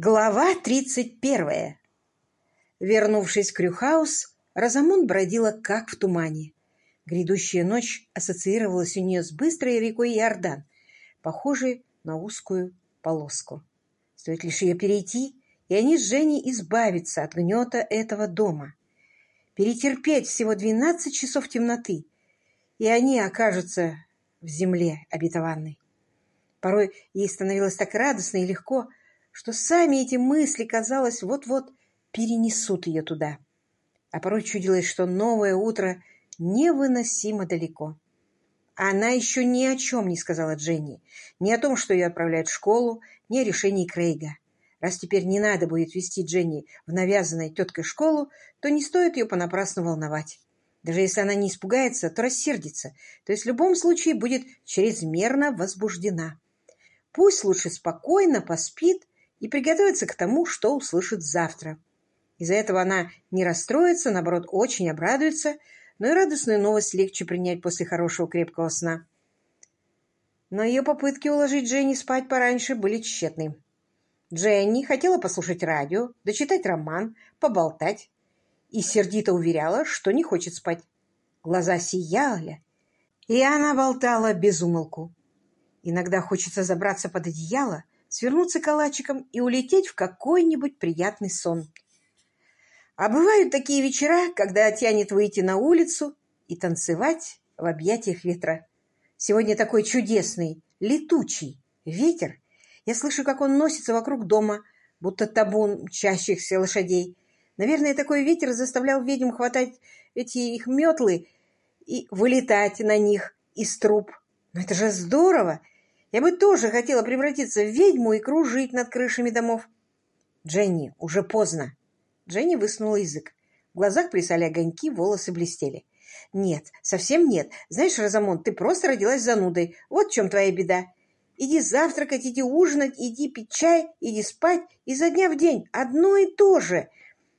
Глава тридцать первая. Вернувшись в Крюхаус, Розамунд бродила как в тумане. Грядущая ночь ассоциировалась у нее с быстрой рекой Иордан, похожей на узкую полоску. Стоит лишь ее перейти, и они с Женей избавятся от гнета этого дома. Перетерпеть всего двенадцать часов темноты, и они окажутся в земле обетованной. Порой ей становилось так радостно и легко, что сами эти мысли, казалось, вот-вот перенесут ее туда. А порой чудилось, что новое утро невыносимо далеко. Она еще ни о чем не сказала Дженни, ни о том, что ее отправляют в школу, ни о решении Крейга. Раз теперь не надо будет вести Дженни в навязанной теткой школу, то не стоит ее понапрасну волновать. Даже если она не испугается, то рассердится, то есть в любом случае будет чрезмерно возбуждена. Пусть лучше спокойно поспит и приготовиться к тому, что услышит завтра. Из-за этого она не расстроится, наоборот, очень обрадуется, но и радостную новость легче принять после хорошего крепкого сна. Но ее попытки уложить Дженни спать пораньше были тщетны. Дженни хотела послушать радио, дочитать роман, поболтать и сердито уверяла, что не хочет спать. Глаза сияли, и она болтала без умолку. Иногда хочется забраться под одеяло, свернуться калачиком и улететь в какой-нибудь приятный сон. А бывают такие вечера, когда тянет выйти на улицу и танцевать в объятиях ветра. Сегодня такой чудесный, летучий ветер. Я слышу, как он носится вокруг дома, будто табун мчащихся лошадей. Наверное, такой ветер заставлял ведьм хватать эти их метлы и вылетать на них из труб. Но это же здорово! Я бы тоже хотела превратиться в ведьму и кружить над крышами домов. Дженни, уже поздно. Дженни высунула язык. В глазах плясали огоньки, волосы блестели. Нет, совсем нет. Знаешь, Розамон, ты просто родилась занудой. Вот в чем твоя беда. Иди завтракать, иди ужинать, иди пить чай, иди спать. Изо дня в день одно и то же.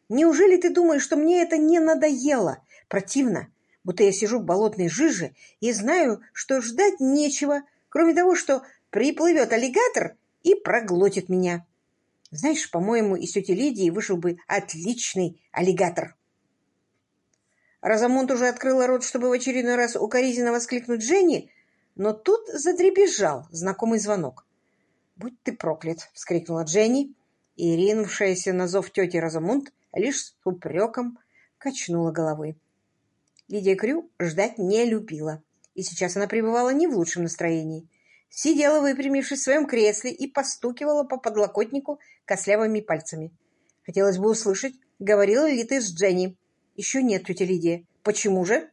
Неужели ты думаешь, что мне это не надоело? Противно, будто я сижу в болотной жиже и знаю, что ждать нечего, Кроме того, что приплывет аллигатор и проглотит меня. Знаешь, по-моему, из тети Лидии вышел бы отличный аллигатор. Розамонт уже открыла рот, чтобы в очередной раз укоризненно воскликнуть Женни, но тут задребезжал знакомый звонок. «Будь ты проклят!» — вскрикнула Дженни, и, ринувшаяся на зов тети Розамунд, лишь с упреком качнула головой. Лидия Крю ждать не любила и сейчас она пребывала не в лучшем настроении. Сидела, выпрямившись в своем кресле, и постукивала по подлокотнику кослявыми пальцами. Хотелось бы услышать, говорила ли ты с Дженни. Еще нет, тетя Лидия. Почему же?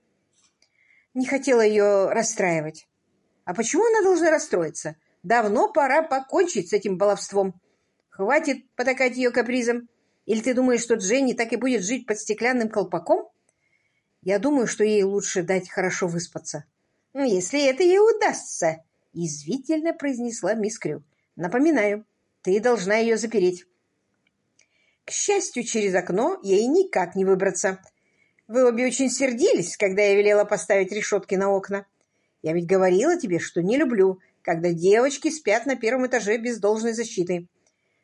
Не хотела ее расстраивать. А почему она должна расстроиться? Давно пора покончить с этим баловством. Хватит потакать ее капризом. Или ты думаешь, что Дженни так и будет жить под стеклянным колпаком? Я думаю, что ей лучше дать хорошо выспаться. Ну, «Если это ей удастся», — язвительно произнесла мисс Крю. «Напоминаю, ты должна ее запереть». К счастью, через окно ей никак не выбраться. Вы обе очень сердились, когда я велела поставить решетки на окна. Я ведь говорила тебе, что не люблю, когда девочки спят на первом этаже без должной защиты.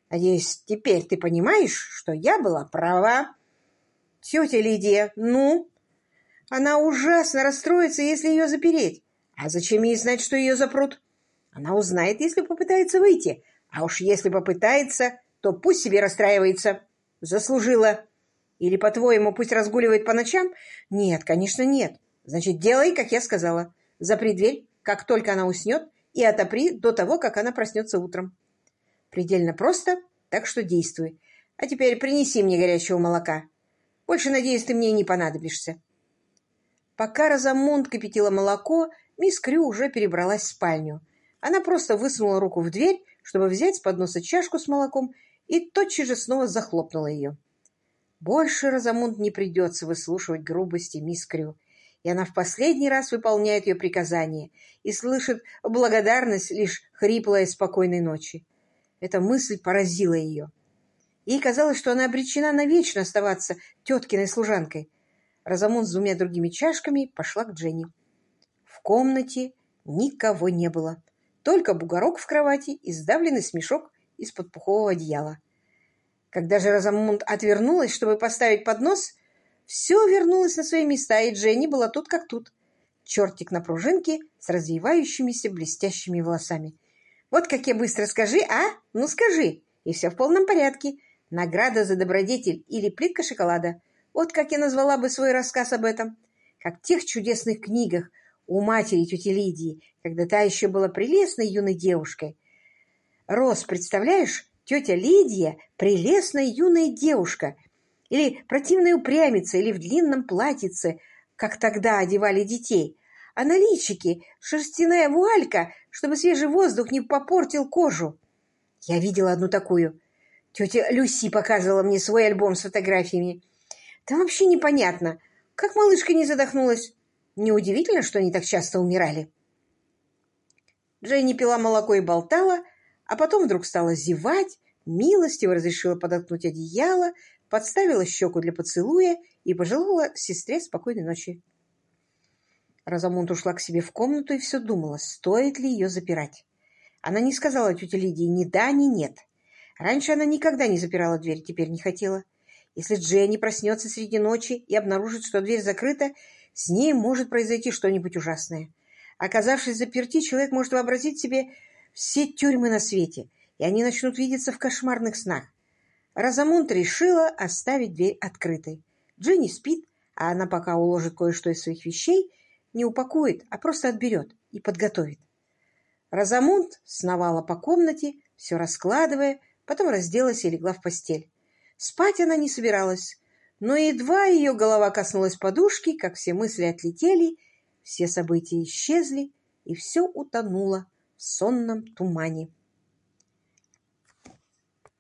Надеюсь, теперь ты понимаешь, что я была права. Тетя Лидия, ну, она ужасно расстроится, если ее запереть. А зачем ей знать, что ее запрут? Она узнает, если попытается выйти. А уж если попытается, то пусть себе расстраивается. Заслужила. Или, по-твоему, пусть разгуливает по ночам? Нет, конечно, нет. Значит, делай, как я сказала. Запри дверь, как только она уснет, и отопри до того, как она проснется утром. Предельно просто, так что действуй. А теперь принеси мне горячего молока. Больше, надеюсь, ты мне не понадобишься. Пока Розамунд кипятила молоко, мисс Крю уже перебралась в спальню. Она просто высунула руку в дверь, чтобы взять с подноса чашку с молоком, и тотчас же снова захлопнула ее. Больше Розамунд не придется выслушивать грубости мисс Крю, и она в последний раз выполняет ее приказания и слышит благодарность лишь хриплой спокойной ночи. Эта мысль поразила ее. Ей казалось, что она обречена навечно оставаться теткиной служанкой, Розамун с двумя другими чашками пошла к Дженни. В комнате никого не было. Только бугорок в кровати и сдавленный смешок из-под пухового одеяла. Когда же Розамунд отвернулась, чтобы поставить поднос, все вернулось на свои места, и Дженни была тут как тут. Чертик на пружинке с развивающимися блестящими волосами. «Вот как я быстро скажи, а? Ну скажи!» И все в полном порядке. Награда за добродетель или плитка шоколада. Вот как я назвала бы свой рассказ об этом. Как в тех чудесных книгах у матери тети Лидии, когда та еще была прелестной юной девушкой. Рос, представляешь, тетя Лидия — прелестная юная девушка. Или противная упрямица, или в длинном платьице, как тогда одевали детей. А на личике шерстяная вуалька, чтобы свежий воздух не попортил кожу. Я видела одну такую. Тетя Люси показывала мне свой альбом с фотографиями. Там вообще непонятно, как малышка не задохнулась. Неудивительно, что они так часто умирали. Дженни пила молоко и болтала, а потом вдруг стала зевать, милостиво разрешила подоткнуть одеяло, подставила щеку для поцелуя и пожелала сестре спокойной ночи. Розамунд ушла к себе в комнату и все думала, стоит ли ее запирать. Она не сказала тете Лидии ни да, ни нет. Раньше она никогда не запирала дверь, теперь не хотела. Если Дженни проснется среди ночи и обнаружит, что дверь закрыта, с ней может произойти что-нибудь ужасное. Оказавшись заперти, человек может вообразить себе все тюрьмы на свете, и они начнут видеться в кошмарных снах. Розамунд решила оставить дверь открытой. Дженни спит, а она пока уложит кое-что из своих вещей, не упакует, а просто отберет и подготовит. Розамунд сновала по комнате, все раскладывая, потом разделась и легла в постель. Спать она не собиралась, но едва ее голова коснулась подушки, как все мысли отлетели, все события исчезли, и все утонуло в сонном тумане.